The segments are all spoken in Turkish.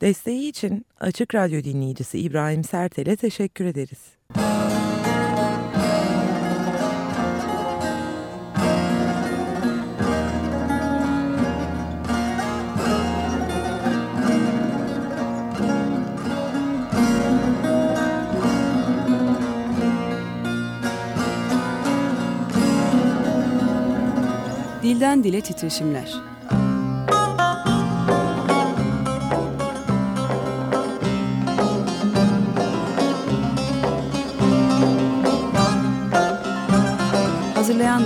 Desteği için Açık Radyo dinleyicisi İbrahim Sertel'e teşekkür ederiz. Dilden Dile Titreşimler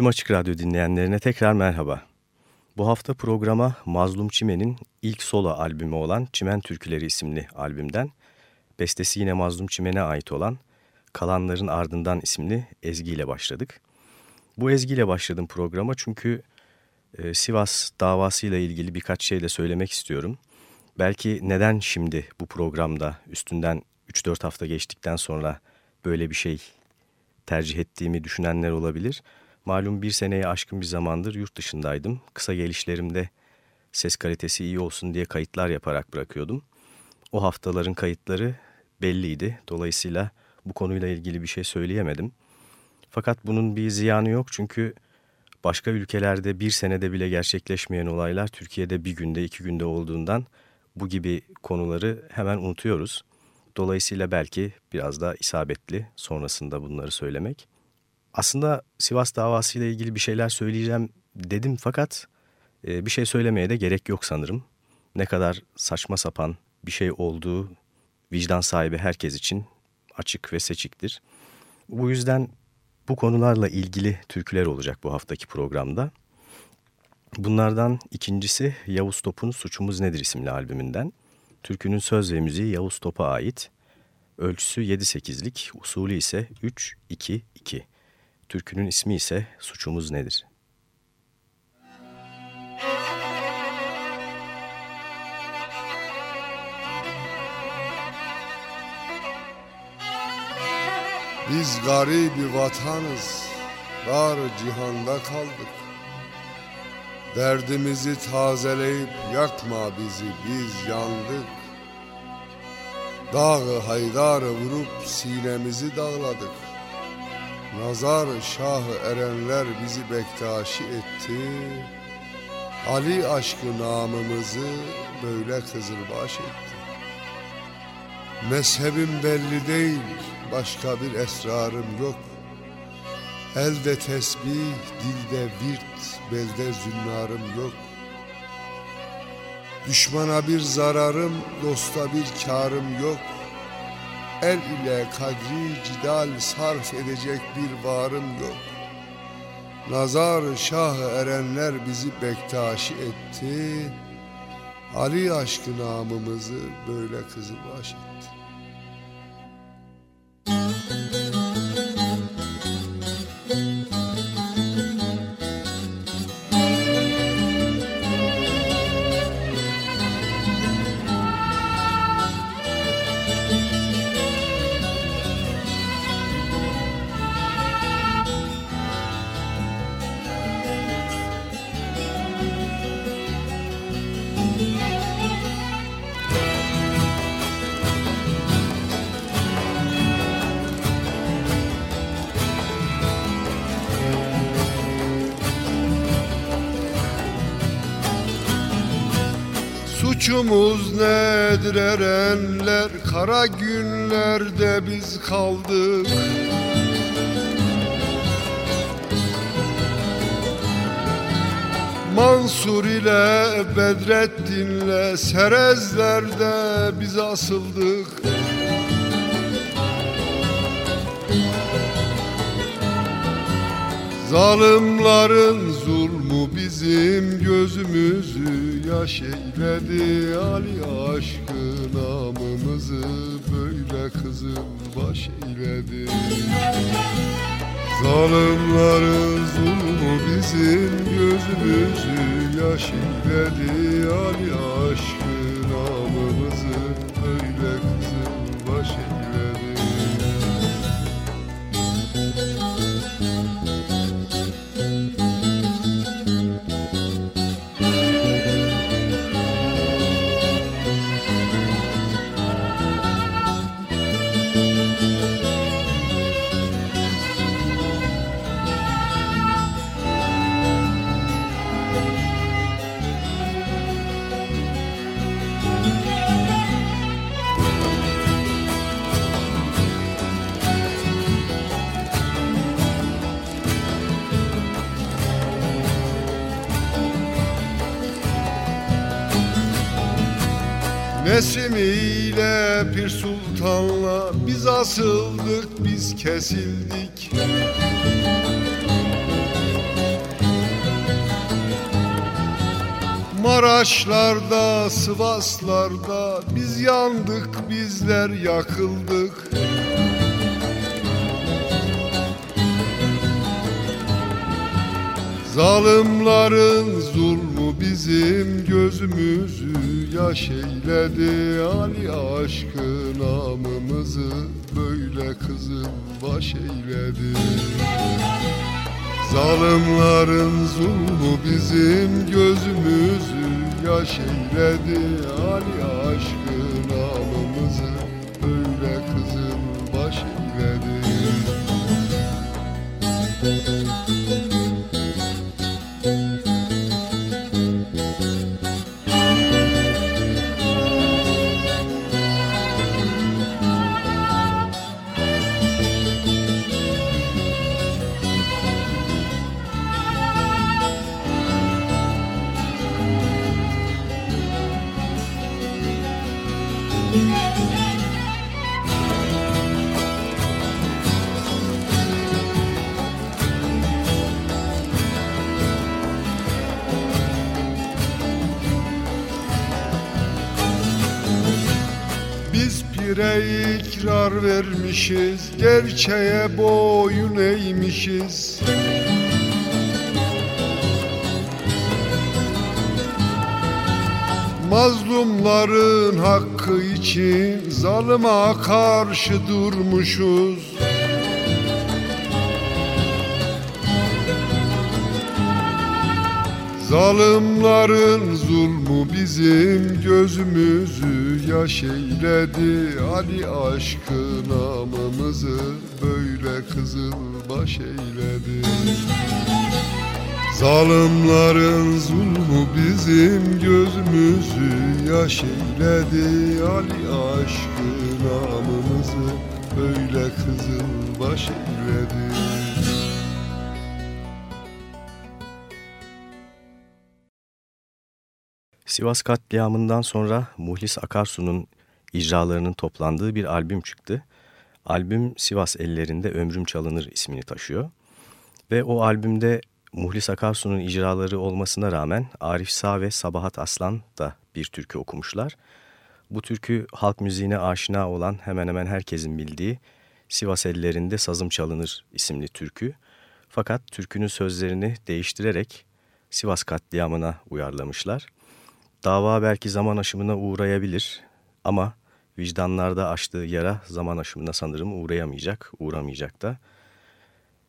Tüm Açık Radyo dinleyenlerine tekrar merhaba. Bu hafta programa Mazlum Çimen'in ilk solo albümü olan Çimen Türküleri isimli albümden, bestesi yine Mazlum Çimen'e ait olan Kalanların Ardından isimli ezgiyle başladık. Bu ezgiyle başladım programa çünkü e, Sivas davasıyla ilgili birkaç şey de söylemek istiyorum. Belki neden şimdi bu programda üstünden 3-4 hafta geçtikten sonra böyle bir şey tercih ettiğimi düşünenler olabilir. Malum bir seneye aşkın bir zamandır yurt dışındaydım. Kısa gelişlerimde ses kalitesi iyi olsun diye kayıtlar yaparak bırakıyordum. O haftaların kayıtları belliydi. Dolayısıyla bu konuyla ilgili bir şey söyleyemedim. Fakat bunun bir ziyanı yok çünkü başka ülkelerde bir senede bile gerçekleşmeyen olaylar Türkiye'de bir günde iki günde olduğundan bu gibi konuları hemen unutuyoruz. Dolayısıyla belki biraz da isabetli sonrasında bunları söylemek. Aslında Sivas davası ile ilgili bir şeyler söyleyeceğim dedim fakat e, bir şey söylemeye de gerek yok sanırım. Ne kadar saçma sapan bir şey olduğu vicdan sahibi herkes için açık ve seçiktir. Bu yüzden bu konularla ilgili türküler olacak bu haftaki programda. Bunlardan ikincisi Yavuz Top'un Suçumuz Nedir isimli albümünden. Türkünün söz ve müziği Yavuz Top'a ait. Ölçüsü 7-8'lik, usulü ise 3-2-2. Türkünün ismi ise Suçumuz Nedir? Biz garibi vatanız, dar cihanda kaldık. Derdimizi tazeleyip yakma bizi, biz yandık. Dağı haydarı vurup sinemizi dağladık. Nazar şahı erenler bizi bektaşi etti. Ali aşkı namımızı böyle kızılbaş etti. Mezhebim belli değil, başka bir esrarım yok. Elde tesbih, dilde virt, belde zünnarım yok. Düşmana bir zararım, dosta bir karım yok. El ile kadri cidal sarf edecek bir varım yok. Nazar şah erenler bizi bektaşi etti. Ali aşkı namımızı böyle kızılbaş etti. Erenler Kara günlerde biz kaldık. Mansur ile Bedrettin'le Serezler'de biz asıldık. Zalimlerin zulmü bizim gözümüzü yaş eyledi Ali aşkı namımızı böyle kızıl baş eyledi. Zalimlerin zulmü bizim gözümüzü yaş eyledi Ali aşkı Nesim ile Pir Sultan'la biz asıldık, biz kesildik. Maraşlarda, Sivaslarda biz yandık, bizler yakıldık. Zalimlerin zulmü bizim gözümüzü yaş eyledi Ali aşkı namımızı böyle kızıl baş eyledi. Zalimlerin zulmü bizim gözümüzü yaş eyledi. Ali aşkı namımızı böyle kızıl Biz pire ikrar vermişiz Gerçeğe boyun eğmişiz. Mazlumların hakkı için zalıma karşı durmuşuz Zalimlerin zulmü bizim gözümüzü yaş eyledi. Ali aşkı namımızı böyle kızıl baş eyledi. Zalimlerin zulmü bizim gözümüzü yaş eyledi. Ali aşkı namımızı böyle kızıl baş eyledi Sivas katliamından sonra Muhlis Akarsu'nun icralarının toplandığı bir albüm çıktı. Albüm Sivas Ellerinde Ömrüm Çalınır ismini taşıyor. Ve o albümde Muhlis Akarsu'nun icraları olmasına rağmen Arif Sağ ve Sabahat Aslan da bir türkü okumuşlar. Bu türkü halk müziğine aşina olan hemen hemen herkesin bildiği Sivas Ellerinde Sazım Çalınır isimli türkü. Fakat türkünün sözlerini değiştirerek Sivas katliamına uyarlamışlar. Dava belki zaman aşımına uğrayabilir ama vicdanlarda açtığı yara zaman aşımına sanırım uğrayamayacak, uğramayacak da.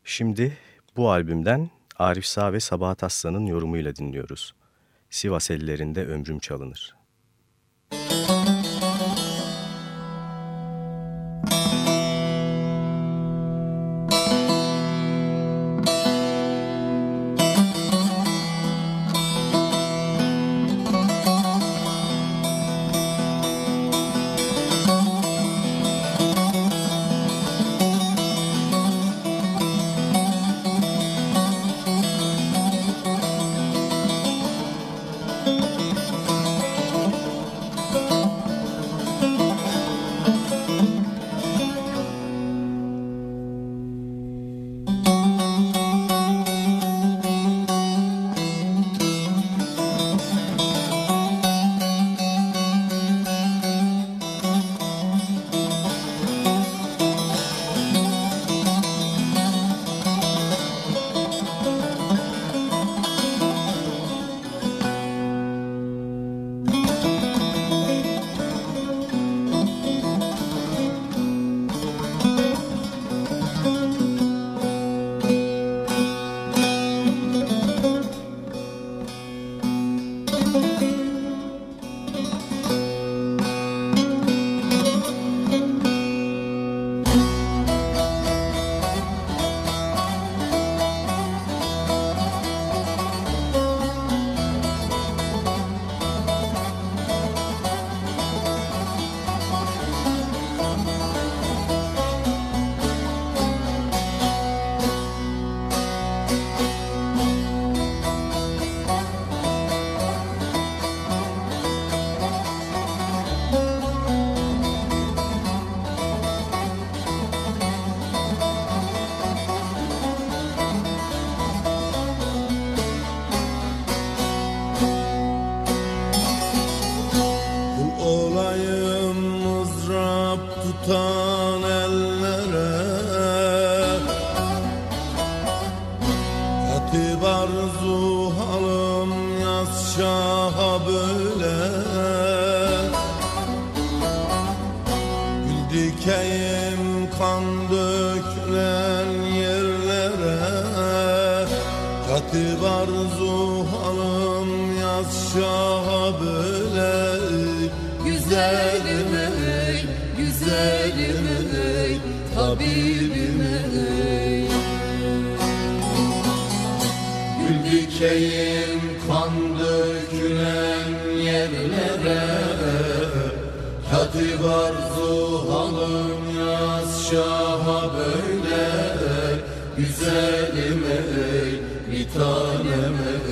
Şimdi bu albümden Arif Sağ ve Sabahat Aslan'ın yorumuyla dinliyoruz. Sivas ellerinde ömrüm çalınır. Bölünür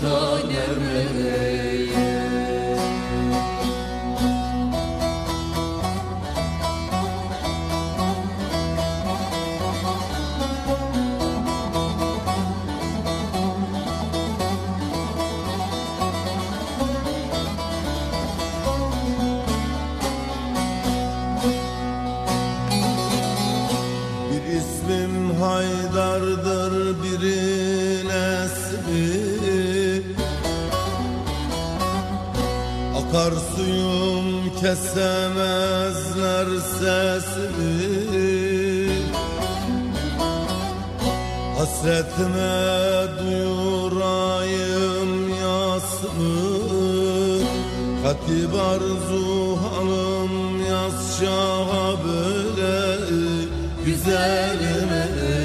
tanem kesemezler sesimi Hasretime duyurayım yasımı Katip arzu hanım yaz şaha böyle. Güzelim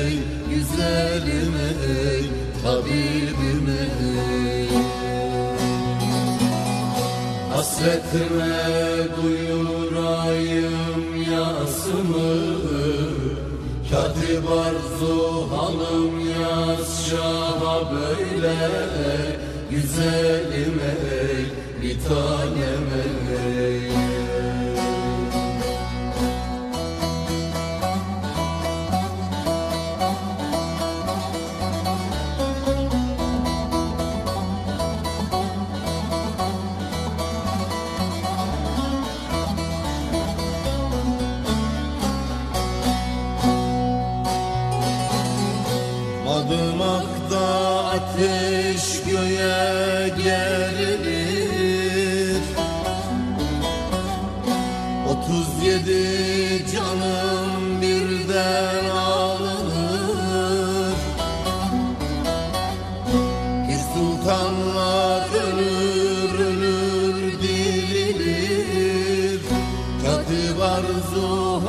ey, güzelim ey, tabibim ey. Hasretime böyle Güzelim ey bir tanem. ey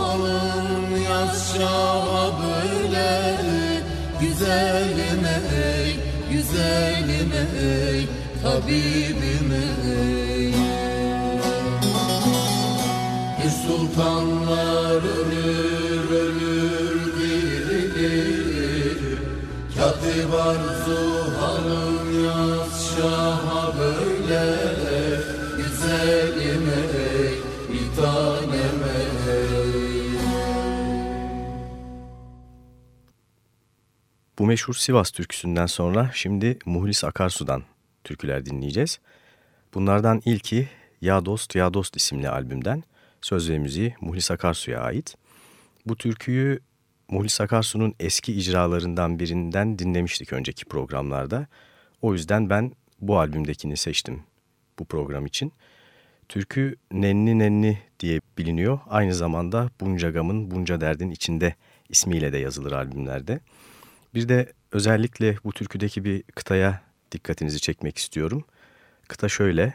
halım yaz şaha böyle Güzelim ey güzelim ey tabibim ey. Bir sultanlar ölür ölür dirilir Katip arzu hanım yaz şaha meşhur Sivas türküsünden sonra şimdi Muhlis Akarsu'dan türküler dinleyeceğiz. Bunlardan ilki Ya Dost Ya Dost isimli albümden söz ve müziği Muhlis Akarsu'ya ait. Bu türküyü Muhlis Akarsu'nun eski icralarından birinden dinlemiştik önceki programlarda. O yüzden ben bu albümdekini seçtim bu program için. Türkü Nenni Nenni diye biliniyor. Aynı zamanda Bunca Gam'ın Bunca Derdin içinde ismiyle de yazılır albümlerde. Bir de özellikle bu türküdeki bir kıtaya dikkatinizi çekmek istiyorum. Kıta şöyle.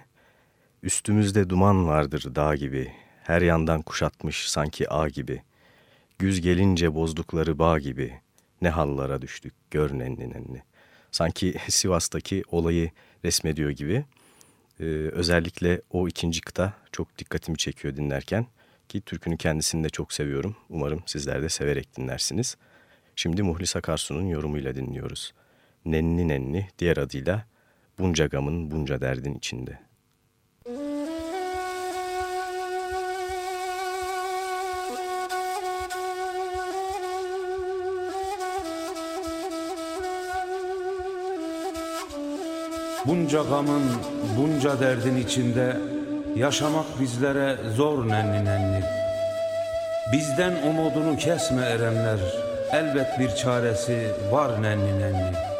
Üstümüzde duman vardır dağ gibi, her yandan kuşatmış sanki ağ gibi. Güz gelince bozdukları bağ gibi, ne hallara düştük gör nenni nenni. Sanki Sivas'taki olayı resmediyor gibi. Ee, özellikle o ikinci kıta çok dikkatimi çekiyor dinlerken. Ki türkünün kendisini de çok seviyorum. Umarım sizler de severek dinlersiniz. Şimdi Muhlis Akarsu'nun yorumuyla dinliyoruz. Nenni nenni diğer adıyla bunca gamın bunca derdin içinde. Bunca gamın, bunca derdin içinde yaşamak bizlere zor nenni nenni. Bizden umudunu kesme erenler, elbet bir çaresi var nenni nenni.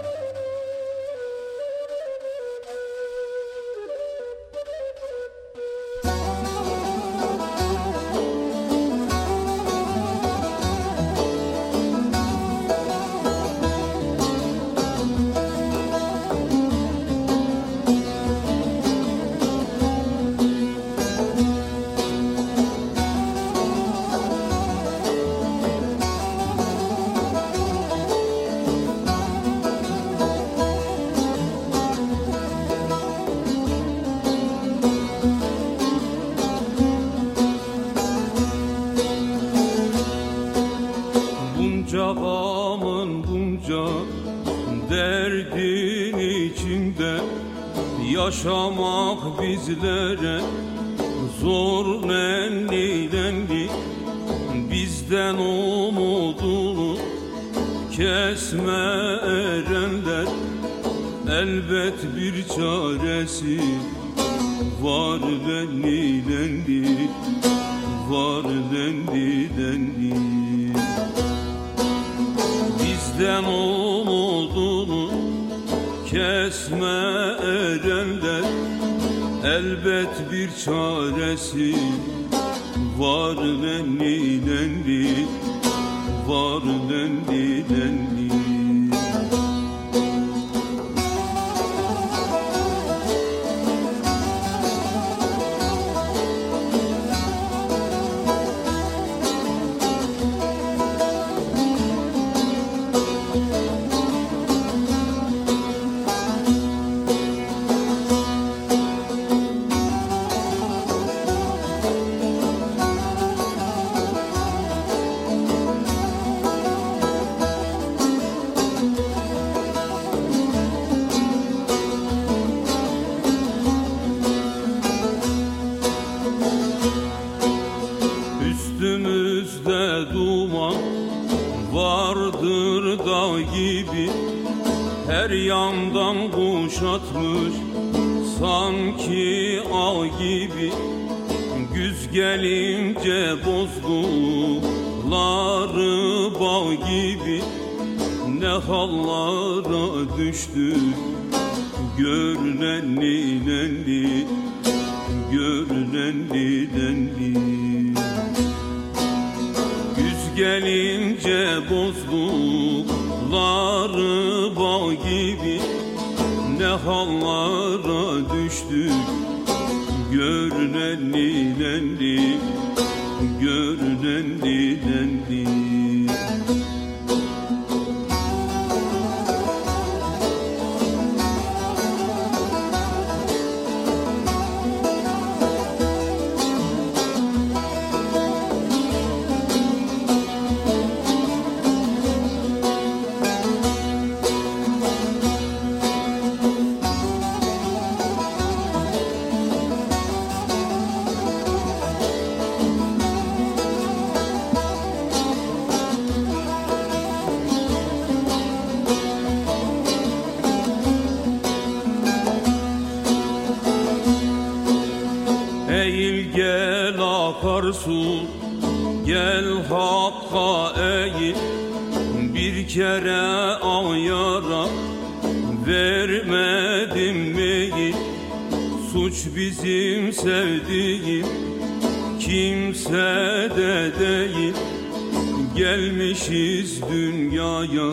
Gelmişiz dünyaya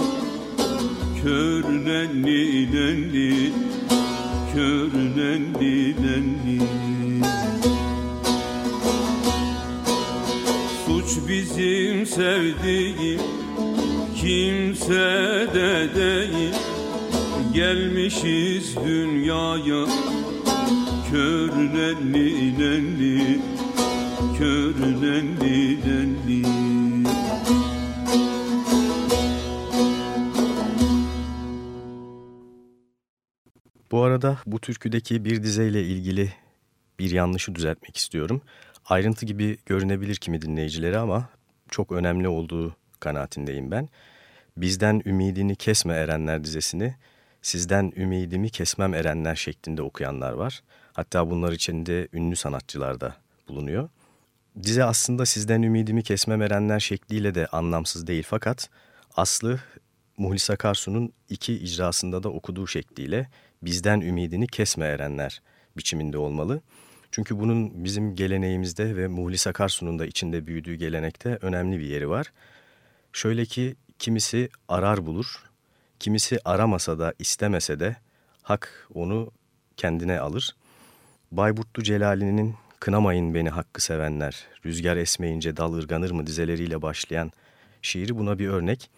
türküdeki bir dizeyle ilgili bir yanlışı düzeltmek istiyorum. Ayrıntı gibi görünebilir kimi dinleyicilere ama çok önemli olduğu kanaatindeyim ben. Bizden ümidini kesme erenler dizesini sizden ümidimi kesmem erenler şeklinde okuyanlar var. Hatta bunlar içinde ünlü sanatçılar da bulunuyor. Dize aslında sizden ümidimi kesmem erenler şekliyle de anlamsız değil fakat aslı Muhlis Akarsu'nun iki icrasında da okuduğu şekliyle bizden ümidini kesme erenler biçiminde olmalı. Çünkü bunun bizim geleneğimizde ve Muhlis Akarsu'nun da içinde büyüdüğü gelenekte önemli bir yeri var. Şöyle ki kimisi arar bulur, kimisi aramasa da istemese de hak onu kendine alır. Bayburtlu Celali'nin Kınamayın Beni Hakkı Sevenler, Rüzgar Esmeyince Dal ırganır mı dizeleriyle başlayan şiiri buna bir örnek.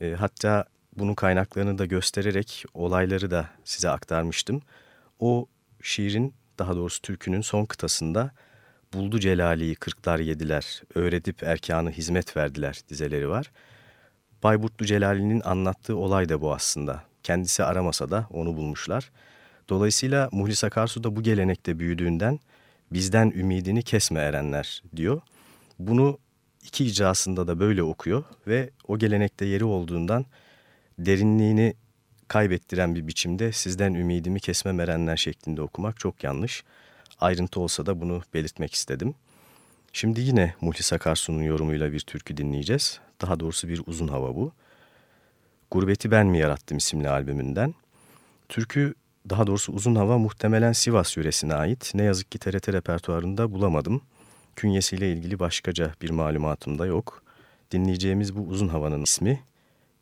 E, hatta bunun kaynaklarını da göstererek olayları da size aktarmıştım. O şiirin daha doğrusu türkünün son kıtasında Buldu Celali'yi kırklar yediler, öğretip erkanı hizmet verdiler dizeleri var. Bayburtlu Celali'nin anlattığı olay da bu aslında. kendisi aramasa da onu bulmuşlar. Dolayısıyla Muhlis Akarsu da bu gelenekte büyüdüğünden bizden ümidini kesme erenler diyor. Bunu iki icrasında da böyle okuyor ve o gelenekte yeri olduğundan derinliğini kaybettiren bir biçimde sizden ümidimi kesme erenler şeklinde okumak çok yanlış. Ayrıntı olsa da bunu belirtmek istedim. Şimdi yine Muhlis Akarsu'nun yorumuyla bir türkü dinleyeceğiz. Daha doğrusu bir uzun hava bu. Gurbeti Ben Mi Yarattım isimli albümünden. Türkü daha doğrusu uzun hava muhtemelen Sivas yöresine ait. Ne yazık ki TRT repertuarında bulamadım. Künyesiyle ilgili başkaca bir malumatım da yok. Dinleyeceğimiz bu uzun havanın ismi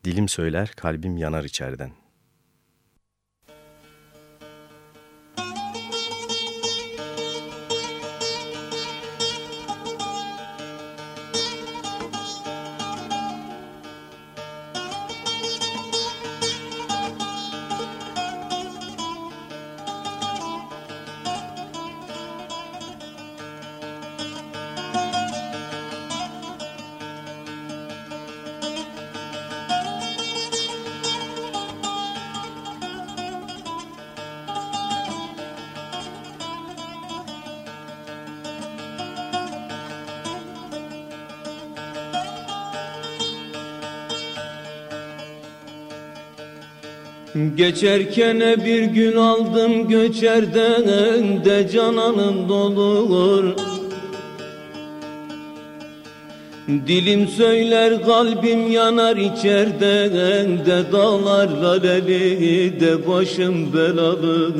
Dilim Söyler Kalbim Yanar içerden. Geçerken bir gün aldım göçerden de cananım dolur. Dilim söyler kalbim yanar içerden de dağlar laleli de başım belalı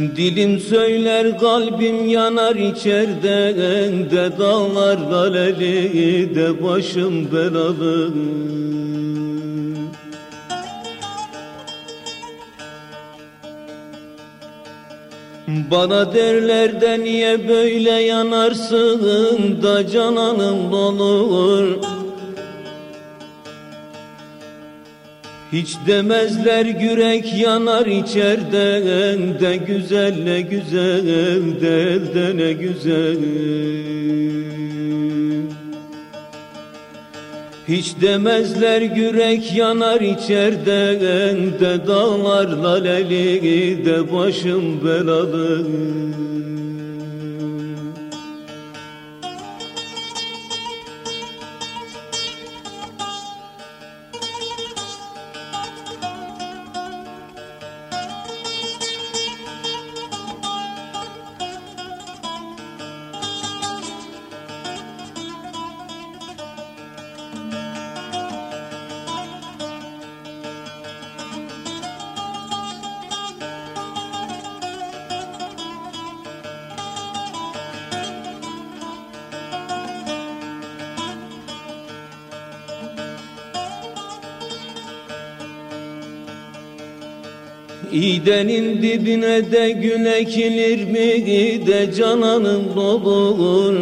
Dilim söyler kalbim yanar içerden de dağlar laleli de başım belalı. Bana derler de niye böyle yanarsın da cananım dolur Hiç demezler yürek yanar içerden de güzel ne güzel de de ne güzel. Hiç demezler yürek yanar içerden de dağlar laleli de başım belalı İdenin dibine de gün ekilir mi? De cananım dolur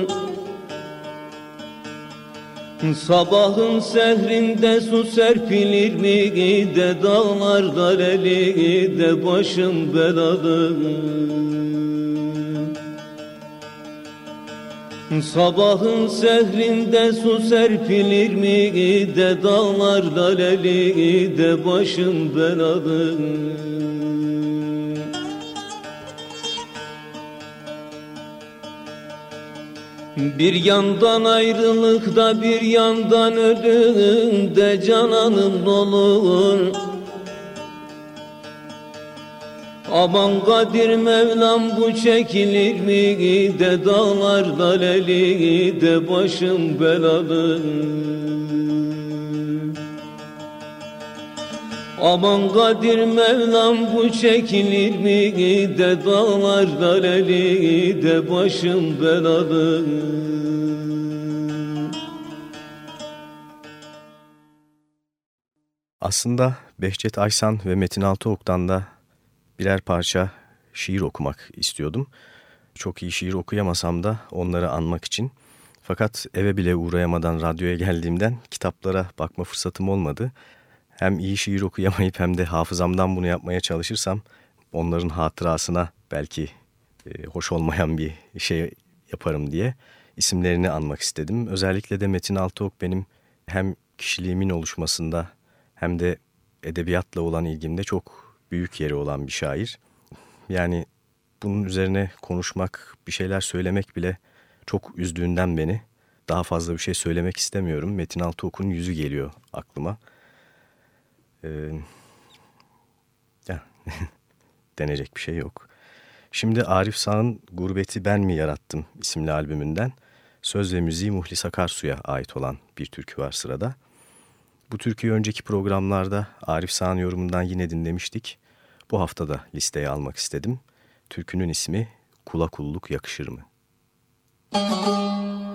Sabahın sehrinde su serpilir mi? De dağlar galeli de başım belalı. Sabahın sehrinde su serpilir mi? De dağlar laleli de başım belalı Bir yandan ayrılıkta bir yandan ölüm de cananım olur. Aman Kadir Mevlam bu çekilir mi de dağlar laleli de başım belalı Aman Kadir Mevlam bu çekilir mi de dağlar laleli de başım belalı Aslında Behçet Aysan ve Metin Altıok'tan da birer parça şiir okumak istiyordum. Çok iyi şiir okuyamasam da onları anmak için. Fakat eve bile uğrayamadan radyoya geldiğimden kitaplara bakma fırsatım olmadı. Hem iyi şiir okuyamayıp hem de hafızamdan bunu yapmaya çalışırsam onların hatırasına belki e, hoş olmayan bir şey yaparım diye isimlerini anmak istedim. Özellikle de Metin Altıok benim hem kişiliğimin oluşmasında hem de edebiyatla olan ilgimde çok büyük yeri olan bir şair. Yani bunun üzerine konuşmak, bir şeyler söylemek bile çok üzdüğünden beni daha fazla bir şey söylemek istemiyorum. Metin Altıok'un yüzü geliyor aklıma. Ee, ya, denecek bir şey yok. Şimdi Arif Sağ'ın Gurbeti Ben Mi Yarattım isimli albümünden söz ve müziği Muhlis Akarsu'ya ait olan bir türkü var sırada. Bu türküyü önceki programlarda Arif Sağ'ın yorumundan yine dinlemiştik. Bu hafta da listeye almak istedim. Türkünün ismi Kula Kulluk Yakışır mı? Müzik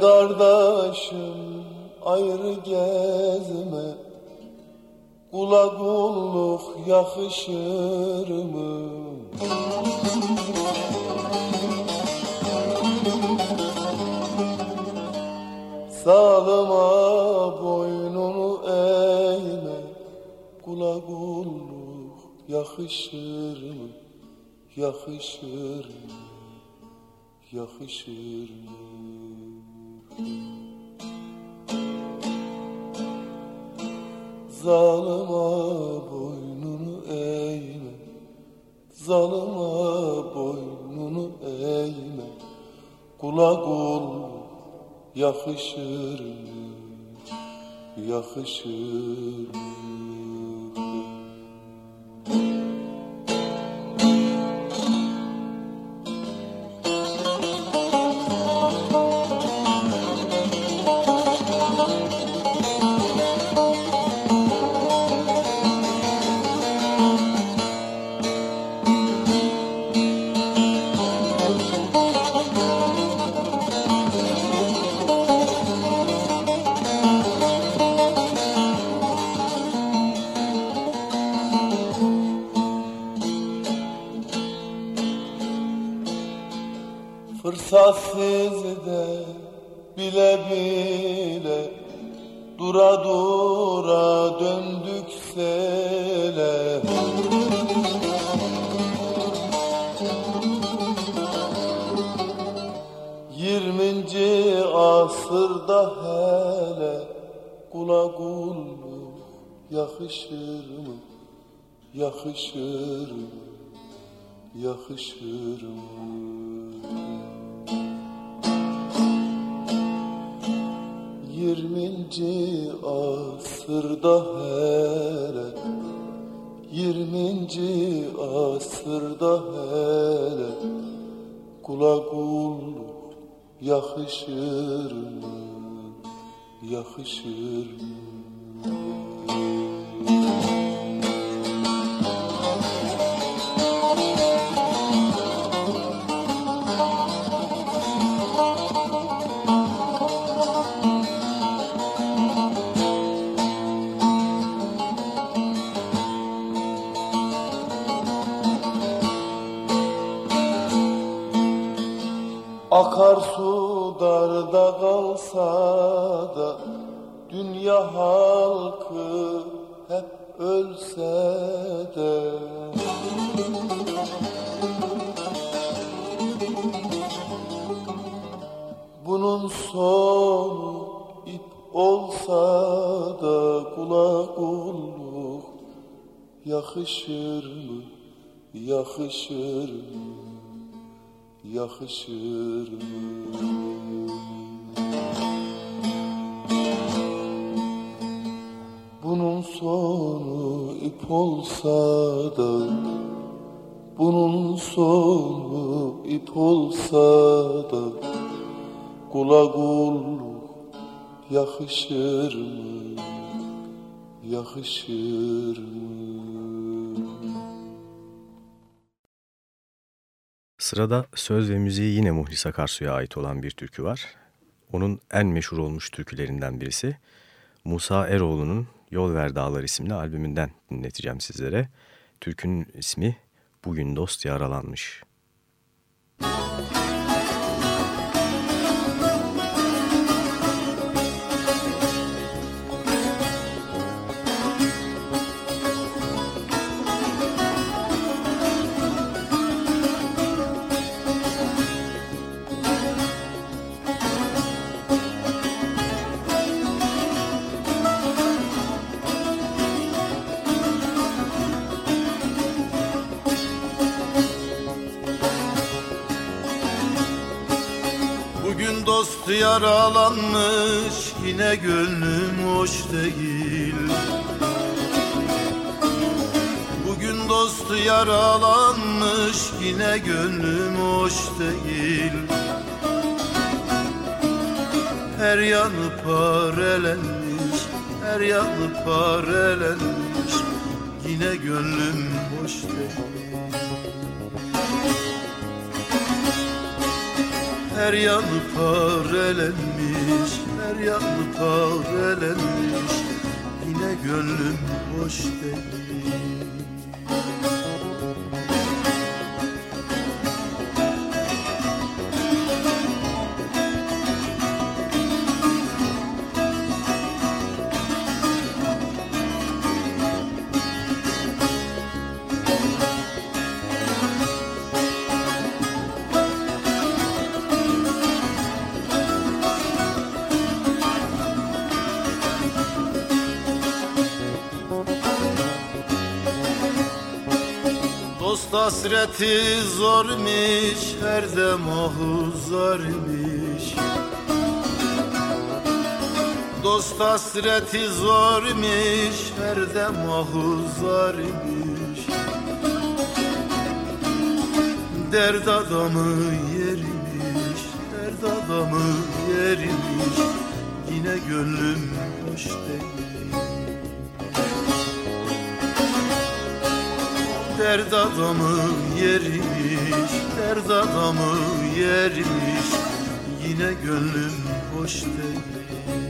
kardeşim ayrı gezme Kula kulluk yakışır mı? Sağlıma boynunu eğme Kula kulluk yakışır mı? Yakışır mı? Yakışır mı? Kul yakışır mı? Yakışır mı? Dünya halkı hep ölse de. Bunun sonu ip olsa da kula kulluk yakışır mı, yakışır mı, yakışır mı? Olsa da Bunun sonu ip olsa da Kula yakışır mı? Yakışır mı? Sırada söz ve müziği yine Muhlis Akarsu'ya ait olan bir türkü var. Onun en meşhur olmuş türkülerinden birisi. Musa Eroğlu'nun Yol Ver Dağlar isimli albümünden dinleteceğim sizlere. Türkünün ismi Bugün Dost Yaralanmış. Bugün dost yaralanmış yine gönlüm hoş değil. Bugün dost yaralanmış yine gönlüm hoş değil. Her yanı parelenmiş, her yanı parelenmiş Yine gönlüm hoş değil Her yanı parelenmiş, her yanı parelenmiş Yine gönlüm boş değil hasreti zormuş, her dem zarmış. Dost hasreti zormuş, her dem zarmış. Dert adamı yerimiş, dert adamı yerimiş. Yine gönlüm hoş değil. Dert adamı yerimiş, dert adamı yerimiş Yine gönlüm hoş değil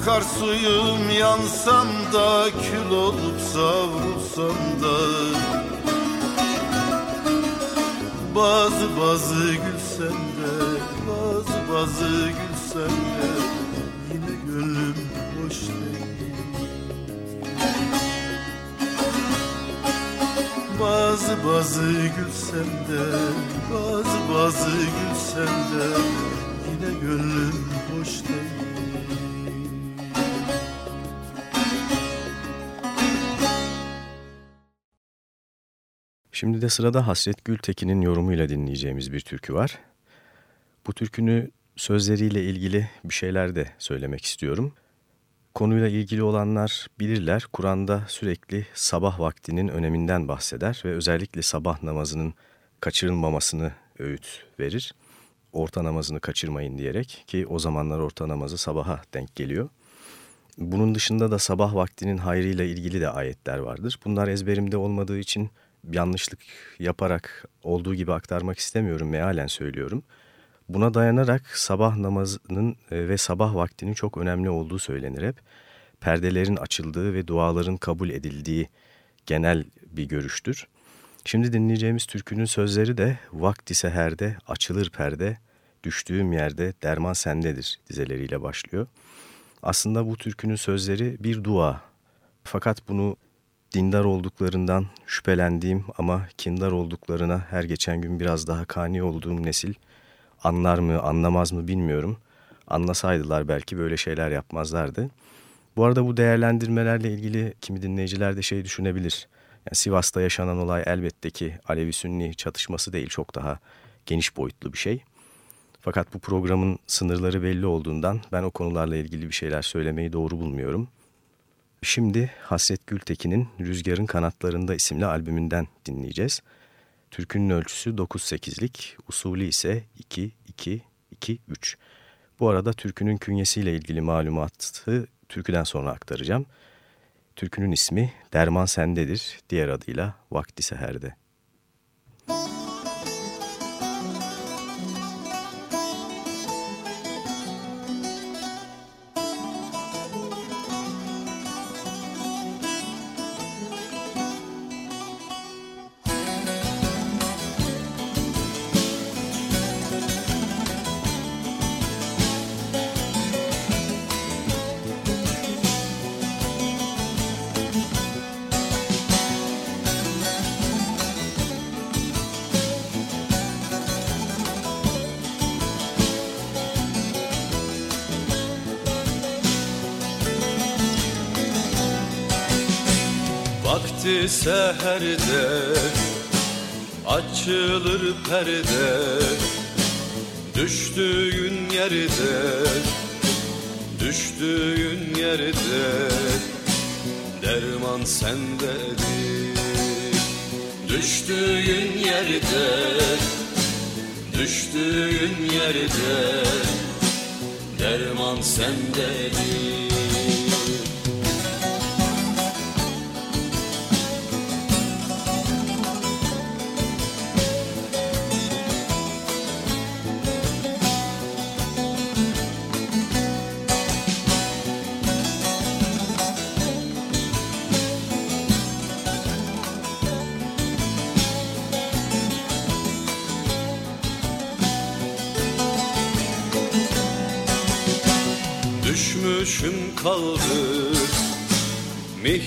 Akarsuyum yansam da kül olup savrulsam da. Bazı bazı gülsem de bazı bazı gülsem de Yine gönlüm hoş değil. Bazı bazı gülsem de Bazı bazı gülsem de Yine gönlüm hoş değil Şimdi de sırada Hasret Gültekin'in yorumuyla dinleyeceğimiz bir türkü var. Bu türkünü sözleriyle ilgili bir şeyler de söylemek istiyorum. Konuyla ilgili olanlar bilirler. Kur'an'da sürekli sabah vaktinin öneminden bahseder ve özellikle sabah namazının kaçırılmamasını öğüt verir. Orta namazını kaçırmayın diyerek ki o zamanlar orta namazı sabaha denk geliyor. Bunun dışında da sabah vaktinin hayrıyla ilgili de ayetler vardır. Bunlar ezberimde olmadığı için yanlışlık yaparak olduğu gibi aktarmak istemiyorum, mealen söylüyorum. Buna dayanarak sabah namazının e, ve sabah vaktinin çok önemli olduğu söylenir hep. Perdelerin açıldığı ve duaların kabul edildiği genel bir görüştür. Şimdi dinleyeceğimiz türkünün sözleri de vakti seherde açılır perde, düştüğüm yerde derman sendedir dizeleriyle başlıyor. Aslında bu türkünün sözleri bir dua. Fakat bunu dindar olduklarından şüphelendiğim ama kindar olduklarına her geçen gün biraz daha kani olduğum nesil anlar mı anlamaz mı bilmiyorum. Anlasaydılar belki böyle şeyler yapmazlardı. Bu arada bu değerlendirmelerle ilgili kimi dinleyiciler de şey düşünebilir. Yani Sivas'ta yaşanan olay elbette ki Alevi-Sünni çatışması değil çok daha geniş boyutlu bir şey. Fakat bu programın sınırları belli olduğundan ben o konularla ilgili bir şeyler söylemeyi doğru bulmuyorum. Şimdi Hasret Gültekin'in Rüzgarın Kanatlarında isimli albümünden dinleyeceğiz. Türkünün ölçüsü 9-8'lik, usulü ise 2-2-2-3. Bu arada türkünün künyesiyle ilgili malumatı türküden sonra aktaracağım. Türkünün ismi Derman Sendedir, diğer adıyla Vakti Seher'de. Vakti seherde Açılır perde Düştüğün yerde Düştüğün yerde Derman sendedir. Düştüğün yerde Düştüğün yerde Derman sendedir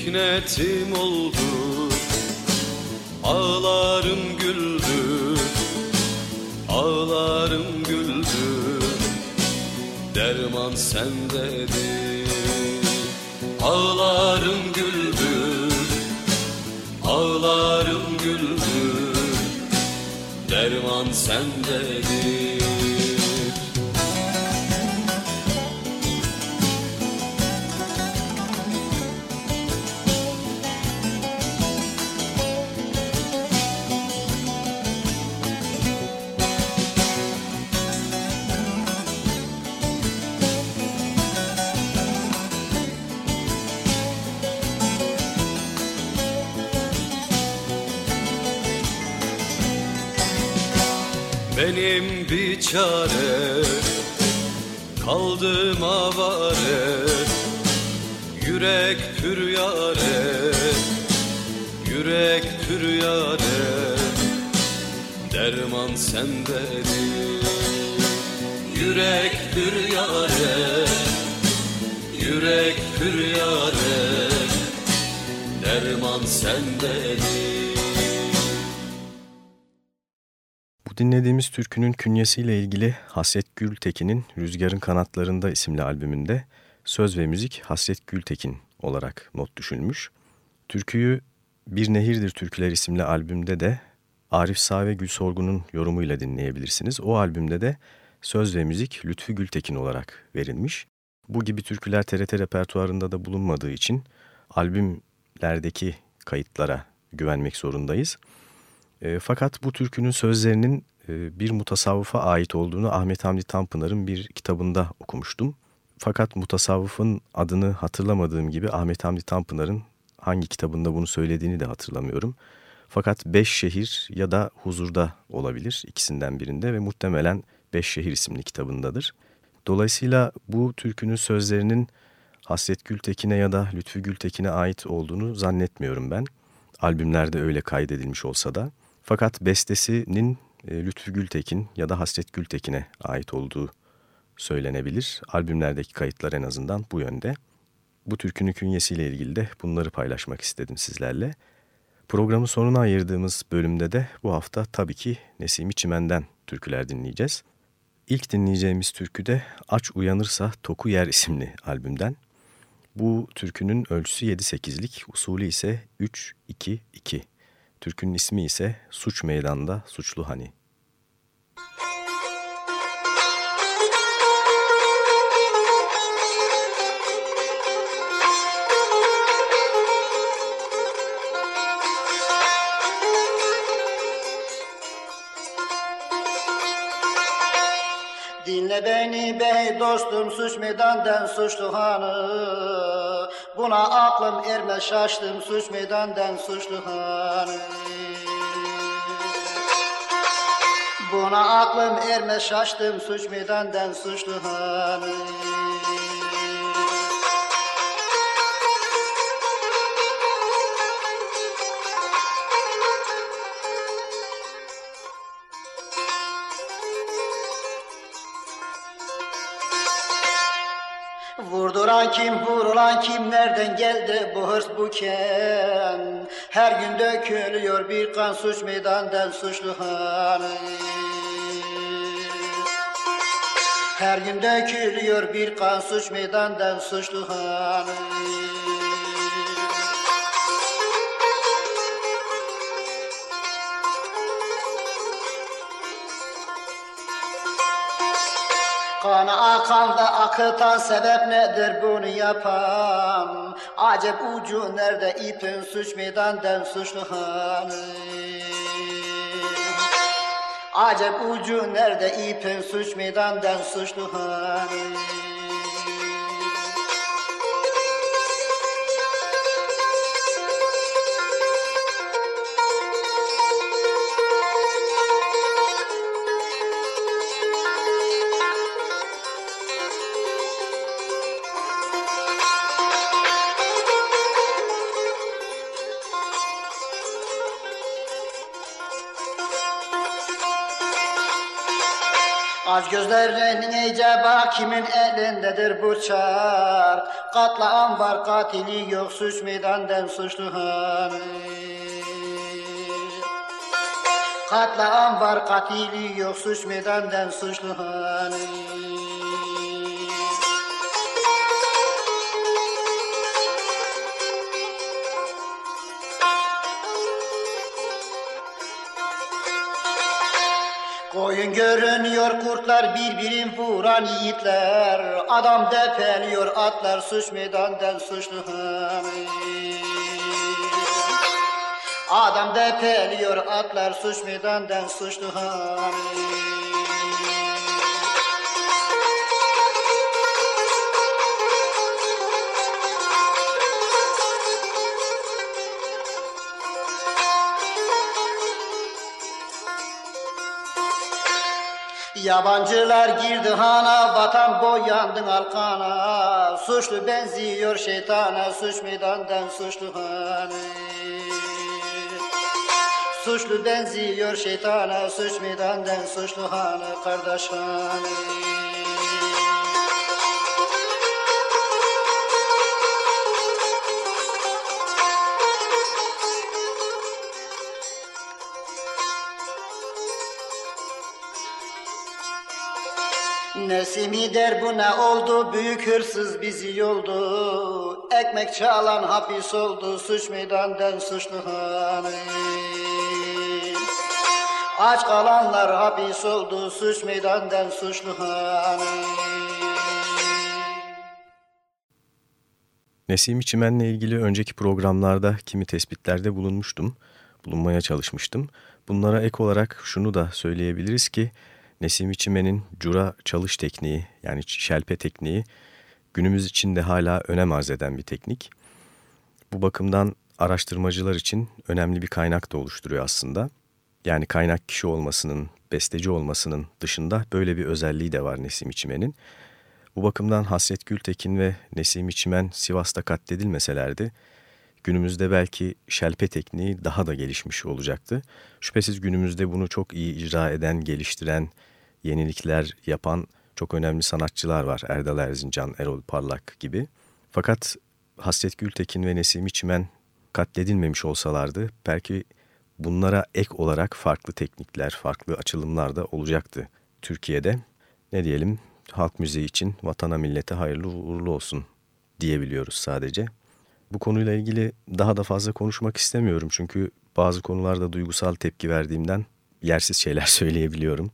Mihnetim oldu Ağlarım güldü Ağlarım güldü Derman sendedir Ağlarım güldü Ağlarım güldü Derman sendedir benim bir çare Kaldım avare Yürek püryare Yürek püryare Derman sendedir Yürek püryare Yürek püryare Derman sendedir Bu dinlediğimiz türkünün künyesiyle ilgili Hasret Gültekin'in Rüzgarın Kanatlarında isimli albümünde söz ve müzik Hasret Gültekin olarak not düşülmüş. Türküyü Bir Nehirdir Türküler isimli albümde de Arif Sağ ve Gül Sorgun'un yorumuyla dinleyebilirsiniz. O albümde de söz ve müzik Lütfü Gültekin olarak verilmiş. Bu gibi türküler TRT repertuarında da bulunmadığı için albümlerdeki kayıtlara güvenmek zorundayız. E, fakat bu türkünün sözlerinin e, bir mutasavvıfa ait olduğunu Ahmet Hamdi Tanpınar'ın bir kitabında okumuştum. Fakat mutasavvıfın adını hatırlamadığım gibi Ahmet Hamdi Tanpınar'ın hangi kitabında bunu söylediğini de hatırlamıyorum. Fakat Beş Şehir ya da Huzur'da olabilir ikisinden birinde ve muhtemelen Beş Şehir isimli kitabındadır. Dolayısıyla bu türkünün sözlerinin Hasret Gültekin'e ya da Lütfü Gültekin'e ait olduğunu zannetmiyorum ben. Albümlerde öyle kaydedilmiş olsa da. Fakat bestesinin e, Lütfü Gültekin ya da Hasret Gültekin'e ait olduğu söylenebilir. Albümlerdeki kayıtlar en azından bu yönde. Bu türkünün künyesiyle ilgili de bunları paylaşmak istedim sizlerle. Programın sonuna ayırdığımız bölümde de bu hafta tabii ki Nesimi Çimen'den türküler dinleyeceğiz. İlk dinleyeceğimiz türkü de Aç Uyanırsa Toku Yer isimli albümden. Bu türkünün ölçüsü 7-8'lik, usulü ise 3-2-2. Türkünün ismi ise Suç Meydanda Suçlu Hani. Dinle beni bey dostum suç meydandan suçlu hanı Buna aklım erme şaştım suç meydandan suçlu hanı Buna aklım erme şaştım suç meydandan suçlu hanı Vurduran kim, vurulan kim, nereden geldi bu hırs bu ken? Her gün dökülüyor bir kan suç meydandan suçlu hanı. Her gün dökülüyor bir kan suç meydandan suçlu hanı. Kanı akan da akıtan sebep nedir bunu yapan? Acep ucu nerede ipin suç meydandan suçlu hanı? Acep ucu nerede ipin suç meydandan suçlu hanı? Az gözlerinin icaba kimin elindedir bıçak Katliam var katili yok suç meydandan suçlu hanı Katliam var katili yok suç meydandan suçlu hanı Koyun kurtlar birbirin vuran yiğitler. Adam depeliyor atlar suç meydandan suçlu Adam depeliyor atlar suç meydandan suçlu hani Yabancılar girdi hana, vatan boyandın alkana Suçlu benziyor şeytana, suç meydandan suçlu hani. Suçlu benziyor şeytana, suç meydandan suçlu hani Kardeş hani Nesimi der bu ne oldu? Büyük hırsız bizi yoldu. Ekmek çalan hapis oldu. Suç meydandan suçlu hani. Aç kalanlar hapis oldu. Suç meydandan suçlu hani. Nesim Çimen'le ilgili önceki programlarda kimi tespitlerde bulunmuştum, bulunmaya çalışmıştım. Bunlara ek olarak şunu da söyleyebiliriz ki Nesim Çimen'in cura çalış tekniği yani şelpe tekniği günümüz için de hala önem arz eden bir teknik. Bu bakımdan araştırmacılar için önemli bir kaynak da oluşturuyor aslında. Yani kaynak kişi olmasının, besteci olmasının dışında böyle bir özelliği de var Nesim İçimen'in. Bu bakımdan Hasret Gültekin ve Nesim İçimen Sivas'ta katledilmeselerdi, günümüzde belki şelpe tekniği daha da gelişmiş olacaktı. Şüphesiz günümüzde bunu çok iyi icra eden, geliştiren, yenilikler yapan çok önemli sanatçılar var. Erdal Erzincan, Erol Parlak gibi. Fakat Hasret Gültekin ve Nesim İçimen katledilmemiş olsalardı belki bunlara ek olarak farklı teknikler, farklı açılımlar da olacaktı Türkiye'de. Ne diyelim halk müziği için vatana millete hayırlı uğurlu olsun diyebiliyoruz sadece. Bu konuyla ilgili daha da fazla konuşmak istemiyorum çünkü bazı konularda duygusal tepki verdiğimden yersiz şeyler söyleyebiliyorum.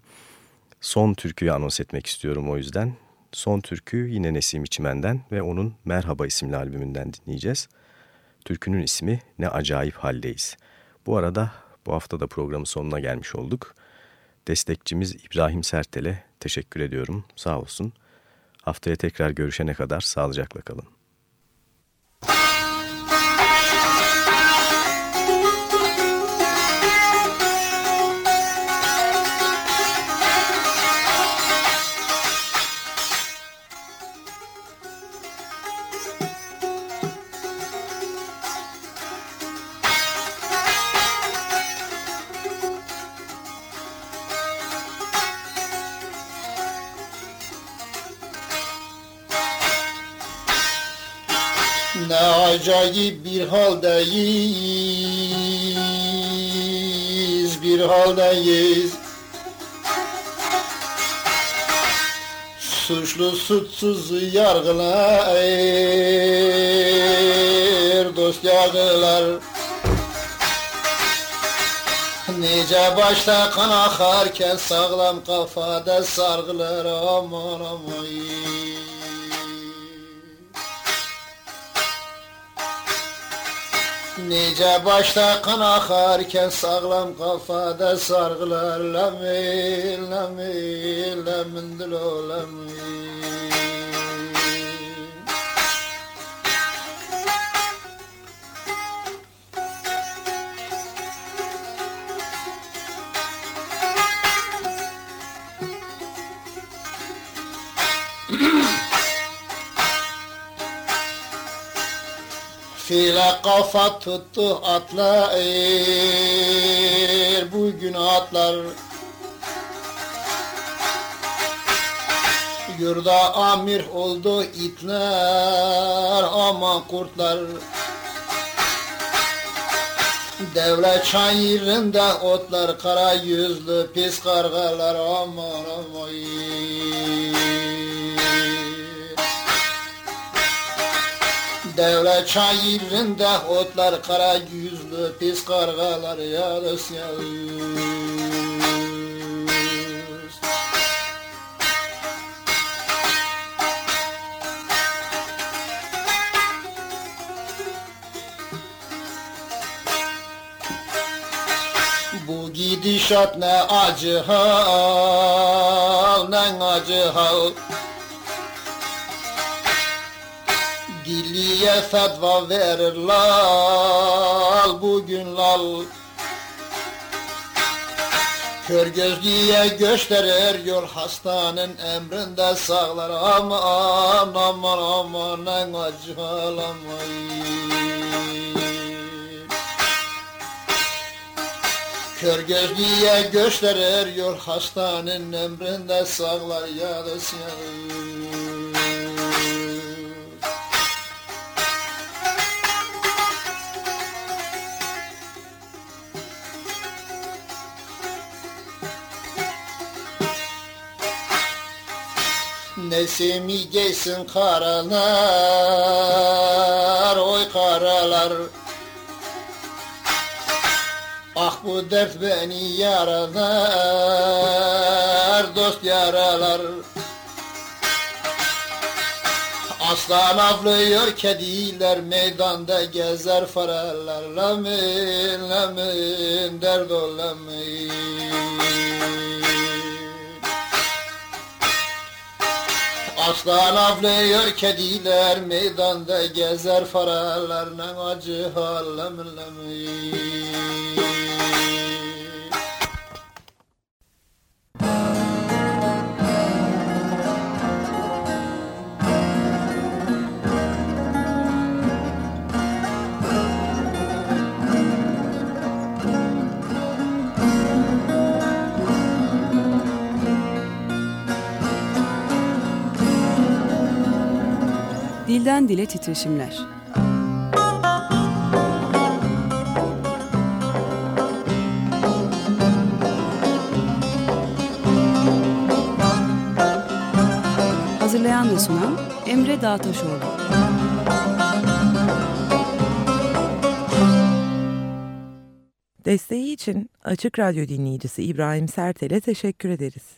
Son türküyü anons etmek istiyorum o yüzden. Son türkü yine Nesim İçimen'den ve onun Merhaba isimli albümünden dinleyeceğiz. Türkünün ismi Ne Acayip Haldeyiz. Bu arada bu hafta da programın sonuna gelmiş olduk. Destekçimiz İbrahim Sertel'e teşekkür ediyorum. Sağ olsun. Haftaya tekrar görüşene kadar sağlıcakla kalın. Acayip bir haldeyiz, bir haldeyiz. Suçlu suçsuz yargılar, dost yargılar. Nice başta kan akarken sağlam kafada sargılar aman aman. Nice başta kan akarken sağlam kafada sargılar. Lamin, lamin, lamin dilo lamin File kafa tuttu atlar bugün atlar. Yurda amir oldu itler ama kurtlar. Devlet çayırında otlar kara yüzlü pis kargalar aman aman Devlet çayırında otlar kara yüzlü pis kargalar yalız yalız Bu gidişat ne acı hal, ne acı hal Diliye fetva verir lal bugün lal Kör gözlüye gösterir yol hastanın emrinde sağlar. Aman aman aman en acı Kör gözlüye gösterir yol hastanın emrinde sağlar. Yalız yalız Nesimi giysin karalar, oy karalar. Ah bu dert beni yaralar Dost yaralar. Aslan avlıyor kediler meydanda gezer faralar Lamin lamin derd o lamin Aslan avlıyor kediler meydanda gezer faralar Ne acı hal Dilden dile titreşimler. Hazırlayan ve sunan Emre Dağtaşoğlu. Desteği için Açık Radyo dinleyicisi İbrahim Sertel'e teşekkür ederiz.